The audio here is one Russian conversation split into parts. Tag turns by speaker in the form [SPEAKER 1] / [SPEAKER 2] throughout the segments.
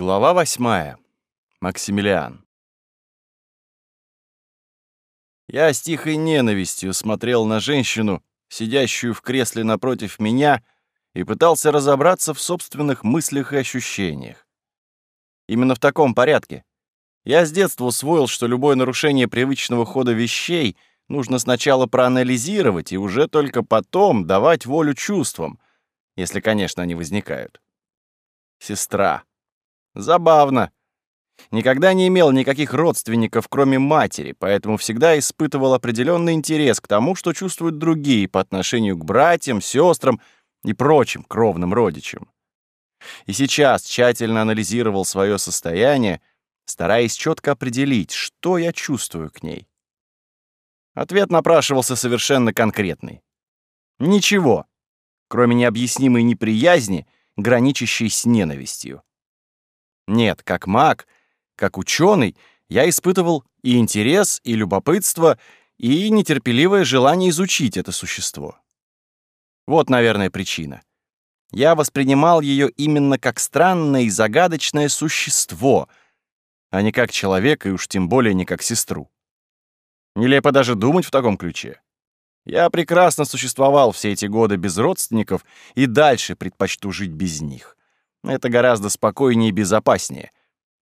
[SPEAKER 1] Глава восьмая. Максимилиан. Я с тихой ненавистью смотрел на женщину, сидящую в кресле напротив меня, и пытался разобраться в собственных мыслях и ощущениях. Именно в таком порядке. Я с детства усвоил, что любое нарушение привычного хода вещей нужно сначала проанализировать и уже только потом давать волю чувствам, если, конечно, они возникают. Сестра. Забавно. Никогда не имел никаких родственников, кроме матери, поэтому всегда испытывал определенный интерес к тому, что чувствуют другие по отношению к братьям, сестрам и прочим кровным родичам. И сейчас тщательно анализировал свое состояние, стараясь четко определить, что я чувствую к ней. Ответ напрашивался совершенно конкретный. Ничего, кроме необъяснимой неприязни, граничащей с ненавистью. Нет, как маг, как ученый, я испытывал и интерес, и любопытство, и нетерпеливое желание изучить это существо. Вот, наверное, причина. Я воспринимал ее именно как странное и загадочное существо, а не как человека и уж тем более не как сестру. Нелепо даже думать в таком ключе. Я прекрасно существовал все эти годы без родственников и дальше предпочту жить без них. Это гораздо спокойнее и безопаснее,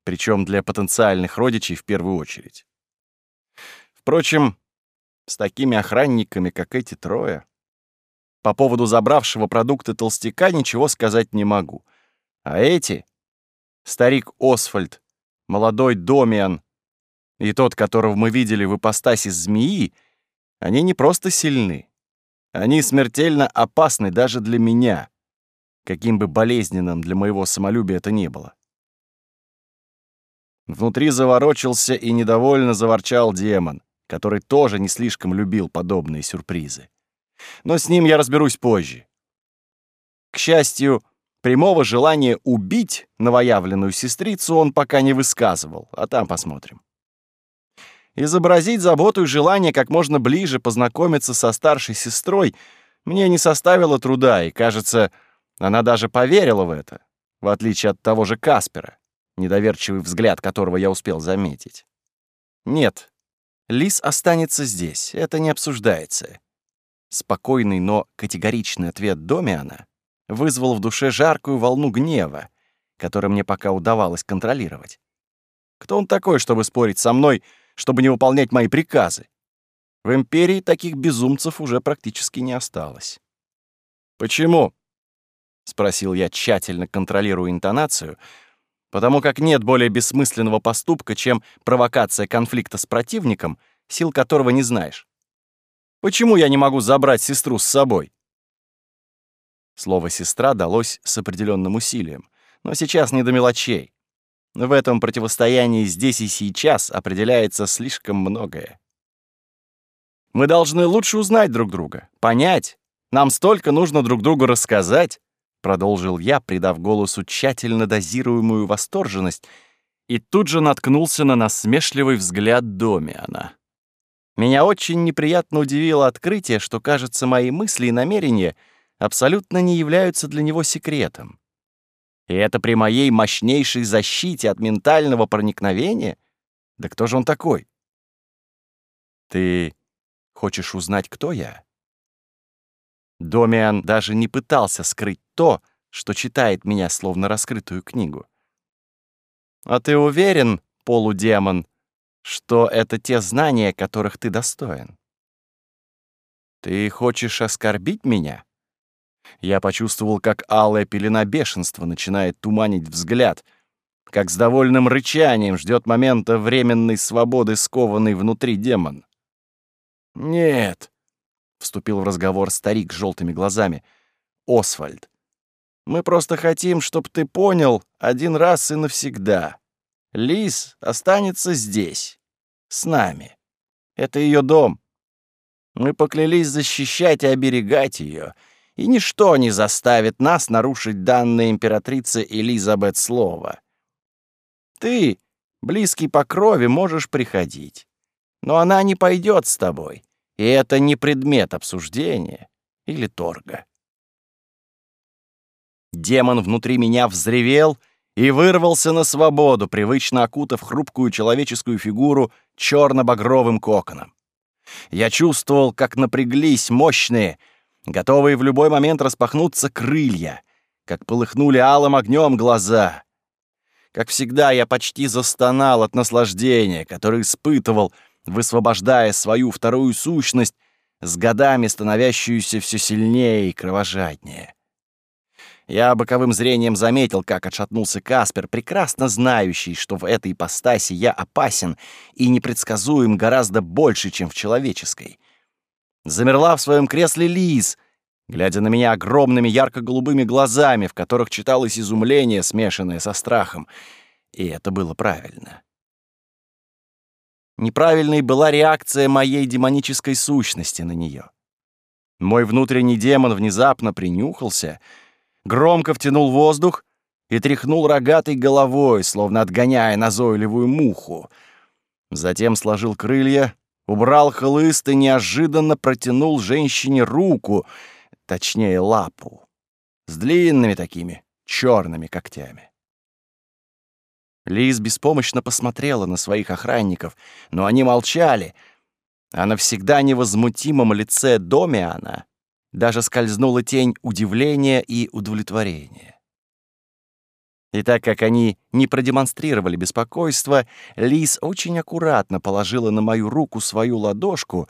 [SPEAKER 1] причем для потенциальных родичей в первую очередь. Впрочем, с такими охранниками, как эти трое, по поводу забравшего продукты толстяка ничего сказать не могу. А эти — старик Освальд, молодой Домиан и тот, которого мы видели в ипостаси змеи, они не просто сильны. Они смертельно опасны даже для меня каким бы болезненным для моего самолюбия это ни было. Внутри заворочился и недовольно заворчал демон, который тоже не слишком любил подобные сюрпризы. Но с ним я разберусь позже. К счастью, прямого желания убить новоявленную сестрицу он пока не высказывал, а там посмотрим. Изобразить заботу и желание как можно ближе познакомиться со старшей сестрой мне не составило труда, и, кажется, она даже поверила в это, в отличие от того же Каспера, недоверчивый взгляд которого я успел заметить. Нет, Лис останется здесь, это не обсуждается. Спокойный, но категоричный ответ Домиана вызвал в душе жаркую волну гнева, которую мне пока удавалось контролировать. Кто он такой, чтобы спорить со мной, чтобы не выполнять мои приказы? В Империи таких безумцев уже практически не осталось. Почему? — спросил я, тщательно контролируя интонацию, потому как нет более бессмысленного поступка, чем провокация конфликта с противником, сил которого не знаешь. «Почему я не могу забрать сестру с собой?» Слово «сестра» далось с определенным усилием, но сейчас не до мелочей. В этом противостоянии здесь и сейчас определяется слишком многое. Мы должны лучше узнать друг друга, понять. Нам столько нужно друг другу рассказать продолжил я, придав голосу тщательно дозируемую восторженность, и тут же наткнулся на насмешливый взгляд Домиана. Меня очень неприятно удивило открытие, что, кажется, мои мысли и намерения абсолютно не являются для него секретом. И это при моей мощнейшей защите от ментального проникновения? Да кто же он такой? Ты хочешь узнать, кто я? Домиан даже не пытался скрыть то, что читает меня словно раскрытую книгу. «А ты уверен, полудемон, что это те знания, которых ты достоин?» «Ты хочешь оскорбить меня?» Я почувствовал, как алая пелена бешенства начинает туманить взгляд, как с довольным рычанием ждет момента временной свободы скованный внутри демон. «Нет», — вступил в разговор старик с желтыми глазами, — «Освальд, мы просто хотим, чтобы ты понял один раз и навсегда. Лис останется здесь, с нами. Это ее дом. Мы поклялись защищать и оберегать ее, и ничто не заставит нас нарушить данное императрице Элизабет слово. Ты, близкий по крови, можешь приходить, но она не пойдет с тобой, и это не предмет обсуждения или торга. Демон внутри меня взревел и вырвался на свободу, привычно окутав хрупкую человеческую фигуру черно-багровым коконом. Я чувствовал, как напряглись мощные, готовые в любой момент распахнуться крылья, как полыхнули алым огнем глаза. Как всегда, я почти застонал от наслаждения, которое испытывал, высвобождая свою вторую сущность, с годами становящуюся все сильнее и кровожаднее. Я боковым зрением заметил, как отшатнулся Каспер, прекрасно знающий, что в этой ипостаси я опасен и непредсказуем гораздо больше, чем в человеческой. Замерла в своем кресле Лиз, глядя на меня огромными ярко-голубыми глазами, в которых читалось изумление, смешанное со страхом. И это было правильно. Неправильной была реакция моей демонической сущности на нее. Мой внутренний демон внезапно принюхался, громко втянул воздух и тряхнул рогатой головой, словно отгоняя назойливую муху. Затем сложил крылья, убрал хлыст и неожиданно протянул женщине руку, точнее лапу, с длинными такими черными когтями. Лиз беспомощно посмотрела на своих охранников, но они молчали, а на всегда невозмутимом лице Домиана даже скользнула тень удивления и удовлетворения. И так как они не продемонстрировали беспокойства, Лиз очень аккуратно положила на мою руку свою ладошку,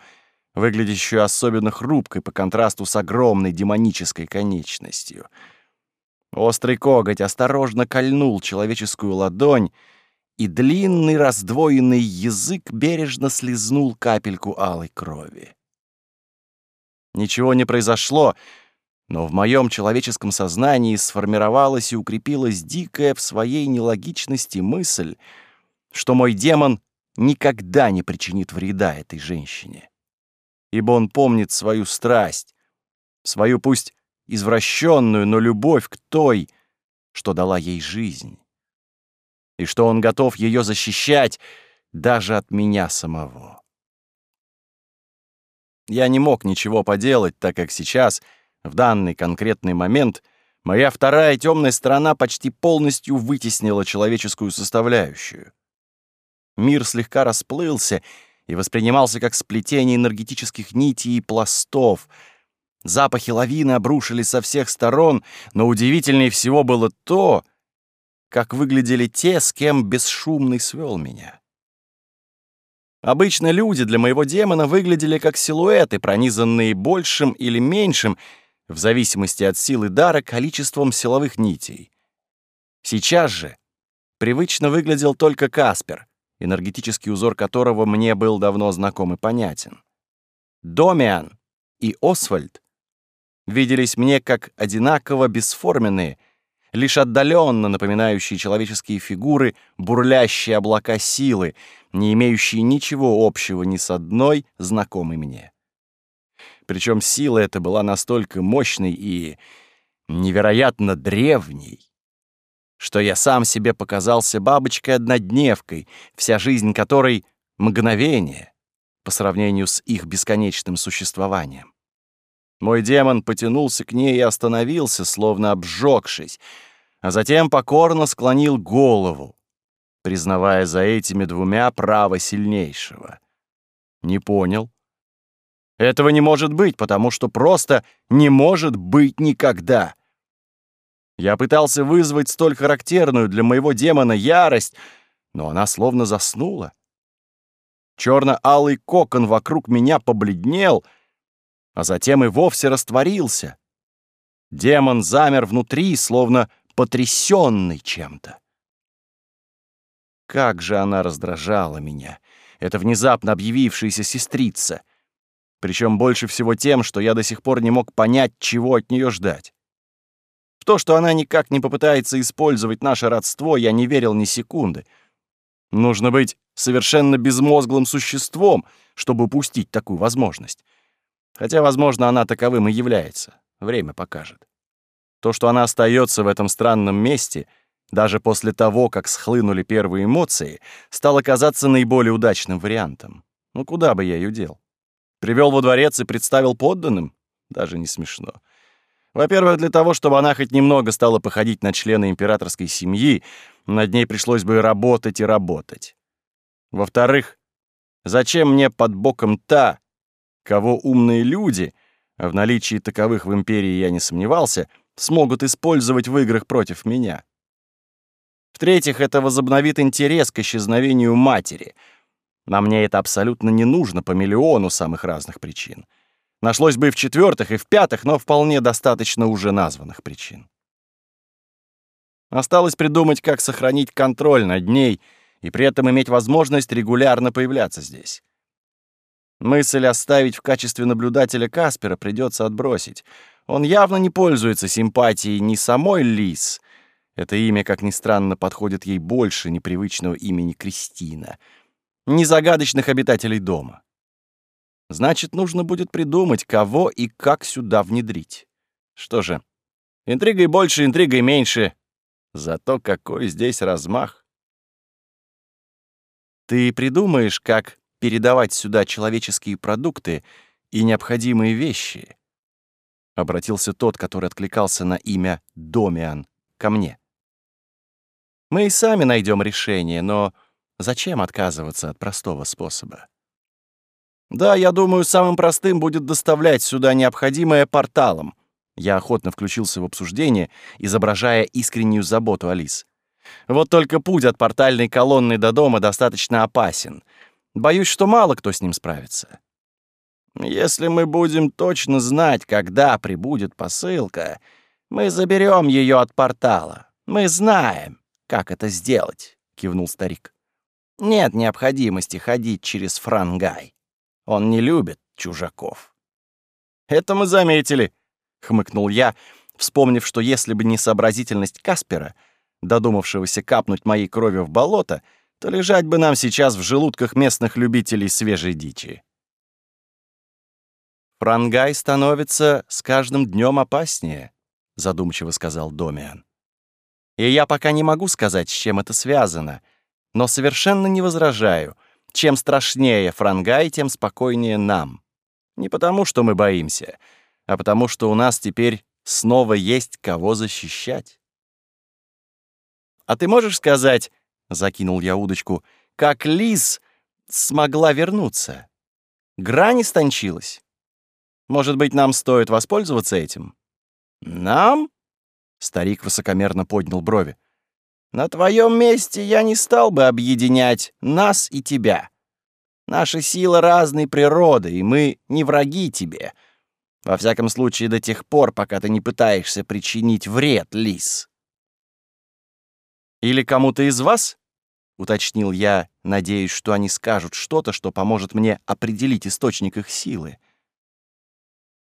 [SPEAKER 1] выглядящую особенно хрупкой по контрасту с огромной демонической конечностью — Острый коготь осторожно кольнул человеческую ладонь, и длинный раздвоенный язык бережно слезнул капельку алой крови. Ничего не произошло, но в моем человеческом сознании сформировалась и укрепилась дикая в своей нелогичности мысль, что мой демон никогда не причинит вреда этой женщине, ибо он помнит свою страсть, свою пусть извращенную, но любовь к той, что дала ей жизнь. И что он готов ее защищать даже от меня самого. Я не мог ничего поделать, так как сейчас, в данный конкретный момент, моя вторая темная сторона почти полностью вытеснила человеческую составляющую. Мир слегка расплылся и воспринимался как сплетение энергетических нитей и пластов — Запахи лавины обрушились со всех сторон, но удивительнее всего было то, как выглядели те, с кем бесшумный свел меня. Обычно люди для моего демона выглядели как силуэты, пронизанные большим или меньшим, в зависимости от силы дара, количеством силовых нитей. Сейчас же привычно выглядел только Каспер, энергетический узор которого мне был давно знаком и понятен. Домиан и Освальд виделись мне как одинаково бесформенные, лишь отдаленно напоминающие человеческие фигуры, бурлящие облака силы, не имеющие ничего общего ни с одной знакомой мне. Причем сила эта была настолько мощной и невероятно древней, что я сам себе показался бабочкой-однодневкой, вся жизнь которой — мгновение по сравнению с их бесконечным существованием. Мой демон потянулся к ней и остановился, словно обжегшись, а затем покорно склонил голову, признавая за этими двумя право сильнейшего. Не понял. Этого не может быть, потому что просто не может быть никогда. Я пытался вызвать столь характерную для моего демона ярость, но она словно заснула. Черно-алый кокон вокруг меня побледнел — а затем и вовсе растворился. Демон замер внутри, словно потрясенный чем-то. Как же она раздражала меня, эта внезапно объявившаяся сестрица. Причем больше всего тем, что я до сих пор не мог понять, чего от нее ждать. В то, что она никак не попытается использовать наше родство, я не верил ни секунды. Нужно быть совершенно безмозглым существом, чтобы упустить такую возможность. Хотя, возможно, она таковым и является. Время покажет. То, что она остается в этом странном месте, даже после того, как схлынули первые эмоции, стало казаться наиболее удачным вариантом. Ну куда бы я ее дел? Привел во дворец и представил подданным? Даже не смешно. Во-первых, для того, чтобы она хоть немного стала походить на члена императорской семьи, над ней пришлось бы работать и работать. Во-вторых, зачем мне под боком та, кого умные люди, а в наличии таковых в империи я не сомневался, смогут использовать в играх против меня? В-третьих, это возобновит интерес к исчезновению матери. На мне это абсолютно не нужно по миллиону самых разных причин. Нашлось бы и в четвертых, и в пятых, но вполне достаточно уже названных причин. Осталось придумать, как сохранить контроль над ней и при этом иметь возможность регулярно появляться здесь. Мысль оставить в качестве наблюдателя Каспера придется отбросить. Он явно не пользуется симпатией ни самой Лис. Это имя, как ни странно, подходит ей больше непривычного имени Кристина, ни загадочных обитателей дома. Значит, нужно будет придумать, кого и как сюда внедрить. Что же, интригой больше, интригой меньше. Зато какой здесь размах. Ты придумаешь, как передавать сюда человеческие продукты и необходимые вещи? Обратился тот, который откликался на имя Домиан, ко мне. Мы и сами найдем решение, но зачем отказываться от простого способа? Да, я думаю, самым простым будет доставлять сюда необходимое порталом. Я охотно включился в обсуждение, изображая искреннюю заботу Алис. Вот только путь от портальной колонны до дома достаточно опасен. Боюсь, что мало кто с ним справится. Если мы будем точно знать, когда прибудет посылка, мы заберем ее от портала. Мы знаем, как это сделать, кивнул старик. Нет необходимости ходить через Франгай. Он не любит чужаков. «Это мы заметили», — хмыкнул я, вспомнив, что если бы не сообразительность Каспера, додумавшегося капнуть моей кровью в болото, то лежать бы нам сейчас в желудках местных любителей свежей дичи. «Франгай становится с каждым днем опаснее», — задумчиво сказал Домиан. «И я пока не могу сказать, с чем это связано, но совершенно не возражаю — чем страшнее Франгай, тем спокойнее нам. Не потому, что мы боимся, а потому, что у нас теперь снова есть кого защищать. «А ты можешь сказать, — закинул я удочку, — как Лиз смогла вернуться? Грань истончилась. Может быть, нам стоит воспользоваться этим?» «Нам?» — старик высокомерно поднял брови. На твоем месте я не стал бы объединять нас и тебя. Наши силы разной природы, и мы не враги тебе. Во всяком случае, до тех пор, пока ты не пытаешься причинить вред, лис. Или кому-то из вас? — уточнил я, надеясь, что они скажут что-то, что поможет мне определить источник их силы.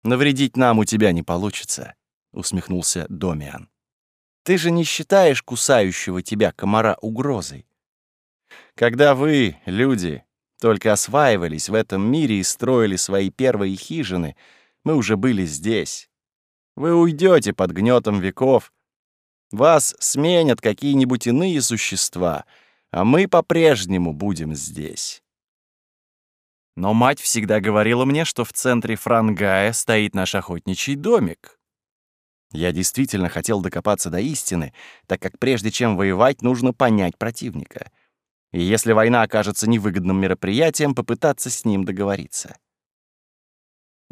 [SPEAKER 1] «Навредить нам у тебя не получится», — усмехнулся Домиан. Ты же не считаешь кусающего тебя комара угрозой. Когда вы, люди, только осваивались в этом мире и строили свои первые хижины, мы уже были здесь. Вы уйдете под гнетом веков. Вас сменят какие-нибудь иные существа, а мы по-прежнему будем здесь. Но мать всегда говорила мне, что в центре Франгая стоит наш охотничий домик. Я действительно хотел докопаться до истины, так как прежде чем воевать, нужно понять противника. И если война окажется невыгодным мероприятием, попытаться с ним договориться.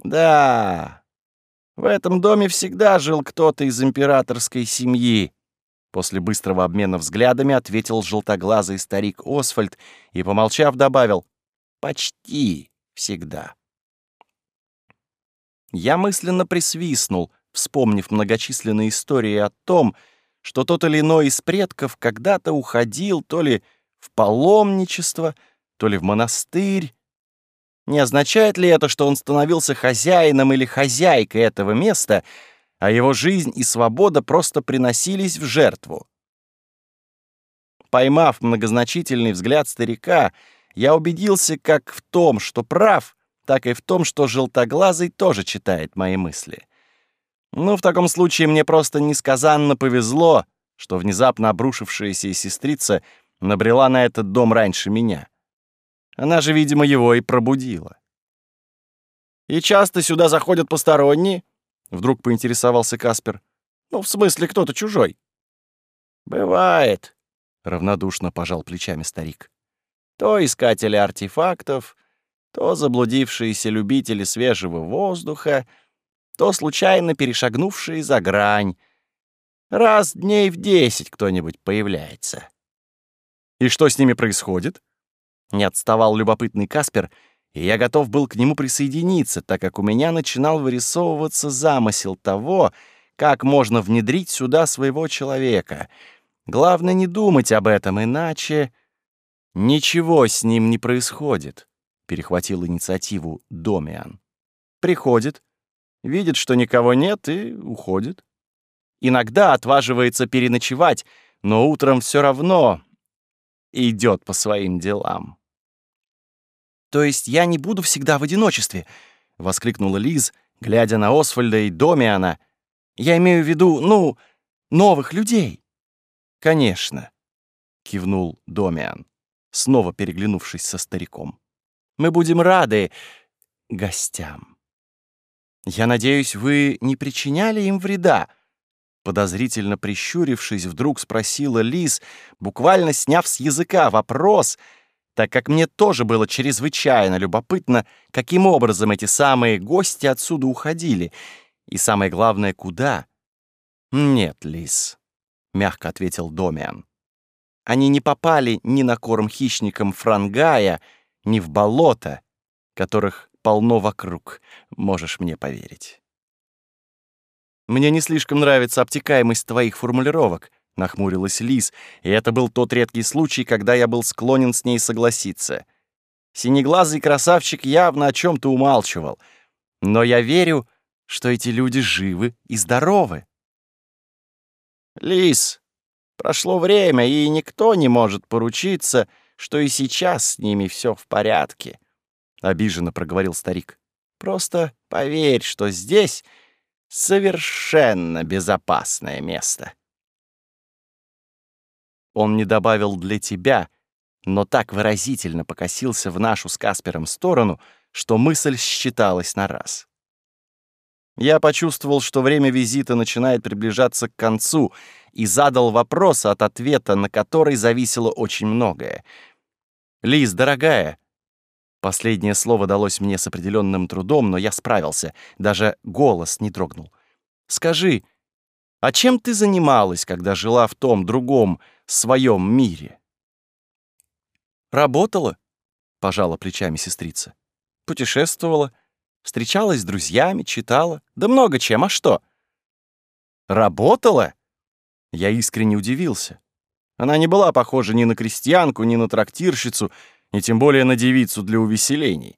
[SPEAKER 1] «Да, в этом доме всегда жил кто-то из императорской семьи», После быстрого обмена взглядами ответил желтоглазый старик Освальд и, помолчав, добавил «Почти всегда». Я мысленно присвистнул — вспомнив многочисленные истории о том, что тот или иной из предков когда-то уходил то ли в паломничество, то ли в монастырь. Не означает ли это, что он становился хозяином или хозяйкой этого места, а его жизнь и свобода просто приносились в жертву? Поймав многозначительный взгляд старика, я убедился как в том, что прав, так и в том, что желтоглазый тоже читает мои мысли. Ну, в таком случае мне просто несказанно повезло, что внезапно обрушившаяся сестрица набрела на этот дом раньше меня. Она же, видимо, его и пробудила. «И часто сюда заходят посторонние?» Вдруг поинтересовался Каспер.
[SPEAKER 2] Ну, в смысле, кто-то чужой. Бывает, равнодушно пожал плечами старик. То искатели артефактов, то заблудившиеся любители свежего воздуха, то случайно перешагнувшие за грань. Раз дней в десять кто-нибудь появляется.
[SPEAKER 1] И что с ними происходит?
[SPEAKER 2] Не отставал любопытный Каспер, и я готов был к нему присоединиться, так как у меня начинал вырисовываться замысел того, как можно внедрить сюда своего человека. Главное не думать об этом, иначе... Ничего с ним не происходит, — перехватил инициативу Домиан. Приходит, видит, что никого нет, и уходит. Иногда отваживается переночевать, но утром все равно идет по своим делам. «То есть я не буду всегда в одиночестве?» — воскликнула Лиз, глядя на Освальда и Домиана. «Я имею в виду, ну, новых людей». «Конечно», — кивнул Домиан, снова переглянувшись со стариком. «Мы будем рады гостям. Я надеюсь, вы не причиняли им вреда?» Подозрительно прищурившись, вдруг спросила Лиз, буквально сняв с языка вопрос — так как мне тоже было чрезвычайно любопытно, каким образом эти самые гости отсюда уходили, и самое главное, куда. «Нет, Лис», — мягко ответил Домиан. «Они не попали ни на корм хищникам франгая, ни в болото, которых полно вокруг, можешь мне поверить». «Мне не слишком нравится обтекаемость твоих формулировок», — нахмурилась Лис, и это был тот редкий случай, когда я был склонен с ней согласиться. Синеглазый красавчик явно о чем то умалчивал, но я верю, что эти люди живы и здоровы.
[SPEAKER 3] «Лис, прошло время, и никто не может поручиться, что и сейчас с ними все в порядке», — обиженно проговорил старик. «Просто поверь, что здесь совершенно безопасное место».
[SPEAKER 2] Он не добавил «для тебя», но так выразительно покосился в нашу с Каспером сторону, что мысль считалась на раз. Я почувствовал, что время визита начинает приближаться к концу, и задал вопрос, от ответа на который зависело очень многое. «Лиз, дорогая», Последнее слово далось мне с определенным трудом, но я справился. Даже голос не дрогнул. «Скажи, а чем ты занималась, когда жила в том другом, своем мире. «Работала», — пожала плечами сестрица. «Путешествовала, встречалась с друзьями, читала. Да много чем, а что?» «Работала?» Я искренне удивился. Она не была похожа ни на крестьянку, ни на трактирщицу, ни тем более на девицу для увеселений.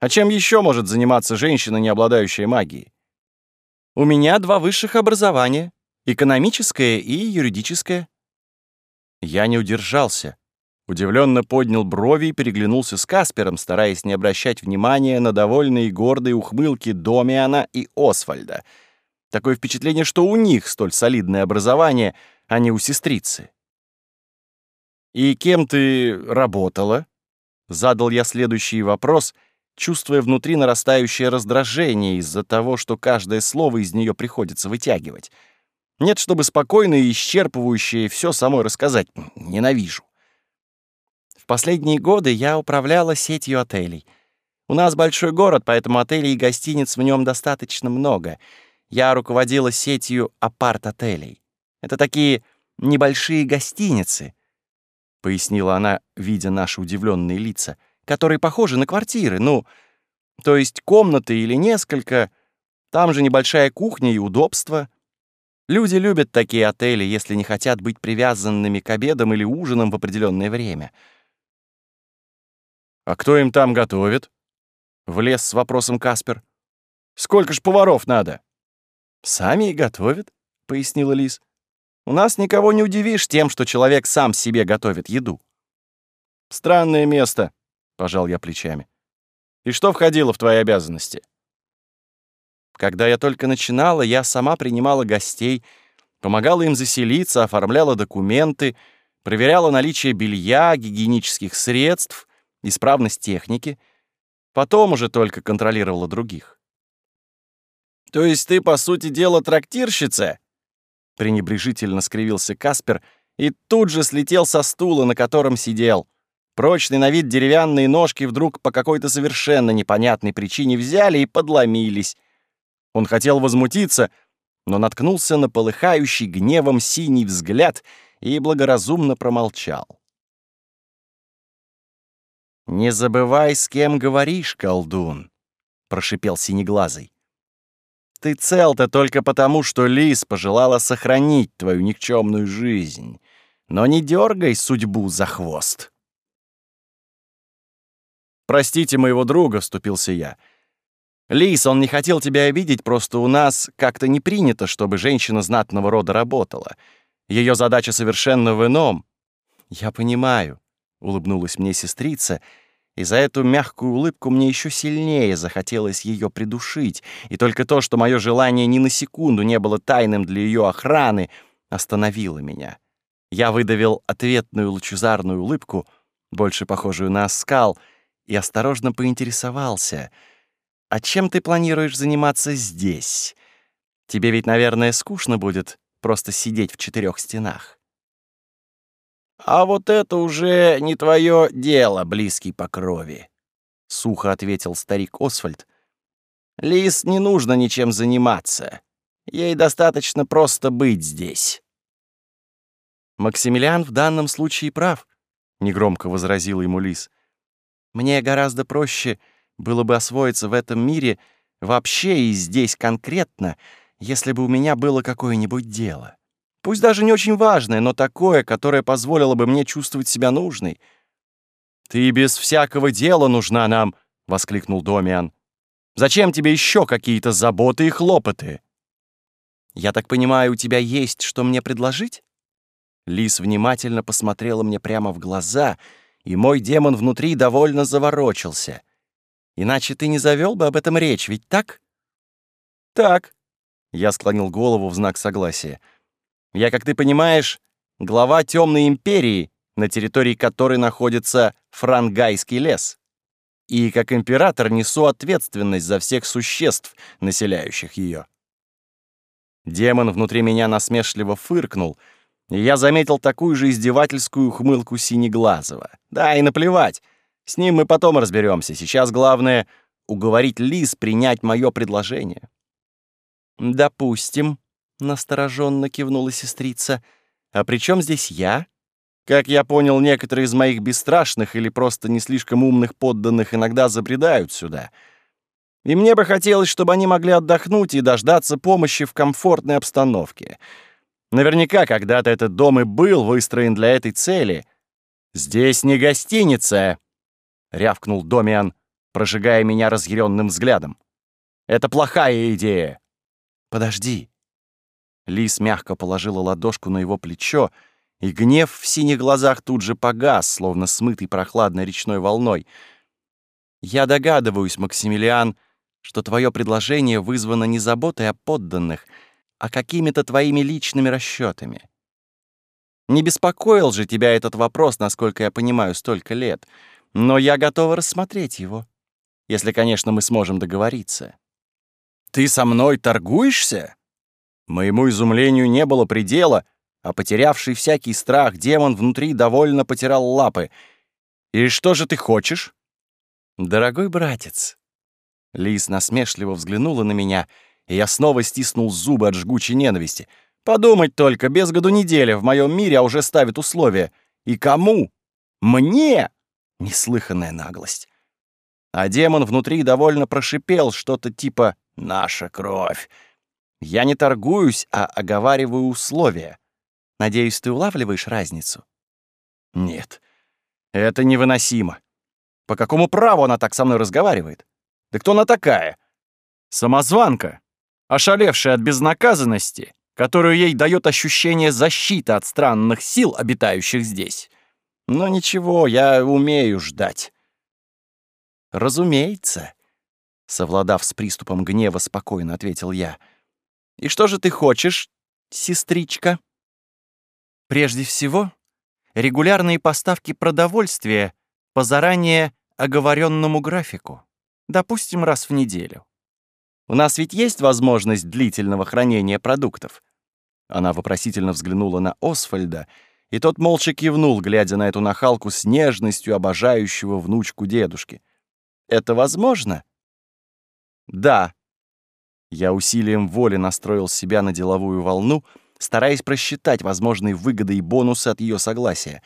[SPEAKER 2] А чем еще может заниматься женщина, не обладающая магией? У меня два высших образования — экономическое и юридическое. Я не удержался. Удивленно поднял брови и переглянулся с Каспером, стараясь не обращать внимания на довольные и гордые ухмылки Домиана и Освальда. Такое впечатление, что у них столь солидное образование, а не у сестрицы. «И кем ты работала?» Задал я следующий вопрос, чувствуя внутри нарастающее раздражение из-за того, что каждое слово из нее приходится вытягивать — нет, чтобы спокойно и исчерпывающе все самой рассказать. Ненавижу. В последние годы я управляла сетью отелей. У нас большой город, поэтому отелей и гостиниц в нем достаточно много. Я руководила сетью апарт-отелей. Это такие небольшие гостиницы, — пояснила она, видя наши удивленные лица, которые похожи на квартиры, ну, то есть комнаты или несколько, там же небольшая кухня и удобства — Люди любят такие отели, если не хотят быть привязанными к обедам или ужинам в определенное время.
[SPEAKER 1] «А кто им там готовит?» — влез с вопросом Каспер. «Сколько ж поваров надо?»
[SPEAKER 2] «Сами и готовят», — пояснила Лис. «У нас никого не удивишь тем, что человек сам себе готовит еду».
[SPEAKER 1] «Странное место», — пожал я плечами. «И что входило в твои обязанности?»
[SPEAKER 2] Когда я только начинала, я сама принимала гостей, помогала им заселиться, оформляла документы, проверяла наличие белья, гигиенических средств, исправность техники. Потом уже только контролировала других.
[SPEAKER 1] То есть ты, по сути дела, трактирщица?» Пренебрежительно скривился Каспер и тут же слетел со стула, на котором сидел. Прочный на вид деревянные ножки вдруг по какой-то совершенно непонятной причине взяли и подломились. Он хотел возмутиться, но наткнулся на полыхающий гневом синий взгляд и благоразумно промолчал. «Не забывай, с кем говоришь, колдун», — прошипел синеглазый. «Ты цел-то только потому, что Лис пожелала сохранить твою никчемную жизнь, но не дергай судьбу за хвост». «Простите моего друга», — вступился я. «Лис, он не хотел тебя обидеть, просто у нас как-то не принято, чтобы женщина знатного рода работала. Ее задача совершенно в ином». «Я понимаю», — улыбнулась мне сестрица, и за эту мягкую улыбку мне еще сильнее захотелось ее придушить, и только то, что мое желание ни на секунду не было тайным для ее охраны, остановило меня. Я выдавил ответную лучезарную улыбку, больше похожую на оскал, и осторожно поинтересовался, «А чем ты планируешь заниматься здесь? Тебе ведь, наверное, скучно будет просто сидеть в четырех стенах». «А вот это уже не твое дело, близкий по крови», — сухо ответил старик Освальд. «Лис не нужно ничем заниматься. Ей достаточно просто быть здесь».
[SPEAKER 2] «Максимилиан в данном случае прав», — негромко возразил ему Лис. «Мне гораздо проще было бы освоиться в этом мире вообще и здесь конкретно, если бы у меня было какое-нибудь дело. Пусть даже не очень важное, но такое, которое позволило бы мне чувствовать себя нужной. «Ты без всякого дела нужна нам!» — воскликнул Домиан. «Зачем тебе еще какие-то заботы и хлопоты?» «Я так понимаю, у тебя есть что мне предложить?» Лис внимательно посмотрела мне прямо в глаза, и мой демон внутри довольно заворочился. «Иначе ты не завел бы об этом речь, ведь так?» «Так», — я склонил голову в знак согласия. Я, как ты понимаешь, глава Темной империи, на территории которой находится Франгайский лес. И как император несу ответственность за всех существ, населяющих ее. Демон внутри меня насмешливо фыркнул, и я заметил такую же издевательскую ухмылку Синеглазого. Да, и наплевать. С ним мы потом разберемся. Сейчас главное — уговорить Лис принять мое предложение. «Допустим», Настороженно кивнула сестрица. «А при чем здесь я?» Как я понял, некоторые из моих бесстрашных или просто не слишком умных подданных иногда забредают сюда. И мне бы хотелось, чтобы они могли отдохнуть и дождаться помощи в комфортной обстановке. Наверняка когда-то этот дом и был выстроен для этой цели. «Здесь не гостиница!» — рявкнул Домиан, прожигая меня разъяренным взглядом. «Это плохая идея!» «Подожди!» Лис мягко положила ладошку на его плечо, и гнев в синих глазах тут же погас, словно смытый прохладной речной волной. «Я догадываюсь, Максимилиан, что твое предложение вызвано не заботой о подданных, а какими-то твоими личными расчетами. Не беспокоил же тебя этот вопрос, насколько я понимаю, столько лет, но я готова рассмотреть его, если, конечно, мы сможем договориться». «Ты со мной торгуешься?» Моему изумлению не было предела, а потерявший всякий страх демон внутри довольно потирал лапы. «И что же ты хочешь?» «Дорогой братец!» Лис насмешливо взглянула на меня, и я снова стиснул зубы от жгучей ненависти. «Подумать только, без году неделя в моем мире а уже ставит условия. И кому? Мне!» Неслыханная наглость. А демон внутри довольно прошипел что-то типа «наша кровь». Я не торгуюсь, а оговариваю условия. Надеюсь, ты улавливаешь разницу? Нет, это невыносимо. По какому праву она так со мной разговаривает? Да кто она такая? Самозванка, ошалевшая от безнаказанности, которую ей дает ощущение защиты от странных сил, обитающих здесь. Но ничего, я умею ждать. Разумеется, совладав с приступом гнева, спокойно ответил я — и что же ты хочешь, сестричка? Прежде всего, регулярные поставки продовольствия по заранее оговоренному графику, допустим, раз в неделю.
[SPEAKER 3] У нас ведь есть возможность длительного хранения продуктов?» Она вопросительно взглянула на Освальда, и тот молча кивнул, глядя на эту нахалку с нежностью обожающего внучку дедушки. «Это возможно?» «Да». Я усилием воли настроил себя на деловую волну, стараясь просчитать возможные выгоды и бонусы от ее согласия.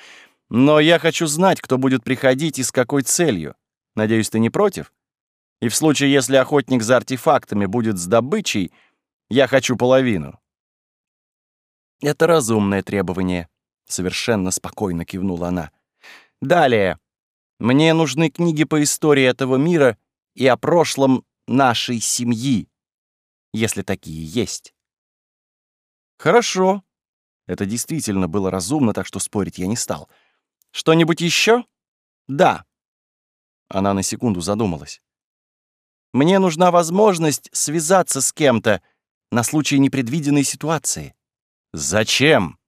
[SPEAKER 3] «Но я хочу знать, кто будет приходить и с какой целью. Надеюсь, ты не против? И в случае, если охотник за артефактами будет с добычей, я хочу половину». «Это разумное требование», — совершенно спокойно кивнула она. «Далее. Мне нужны книги по истории этого мира и о прошлом нашей семьи, если такие есть». «Хорошо». Это действительно было разумно, так что спорить я не стал. «Что-нибудь еще?» «Да». Она на секунду задумалась. «Мне нужна возможность связаться с кем-то на случай непредвиденной ситуации». «Зачем?»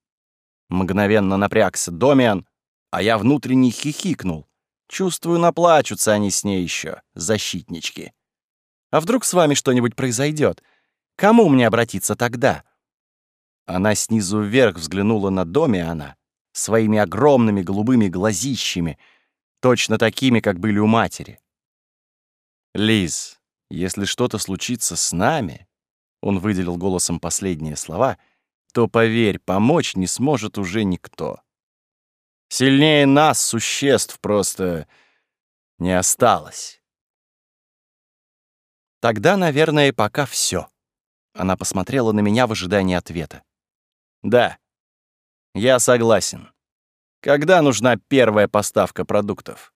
[SPEAKER 3] Мгновенно напрягся Домиан, а я внутренне хихикнул. Чувствую, наплачутся они с ней еще, защитнички. А вдруг с вами что-нибудь произойдет? Кому мне обратиться тогда? Она снизу вверх взглянула на Домиана своими огромными голубыми глазищами, точно такими, как были у матери. «Лиз, если что-то случится с нами...» Он выделил голосом последние слова — то, поверь, помочь не сможет уже никто. Сильнее нас, существ, просто не осталось. Тогда, наверное, пока все. Она посмотрела на меня в ожидании ответа. Да, я согласен. Когда нужна первая поставка продуктов?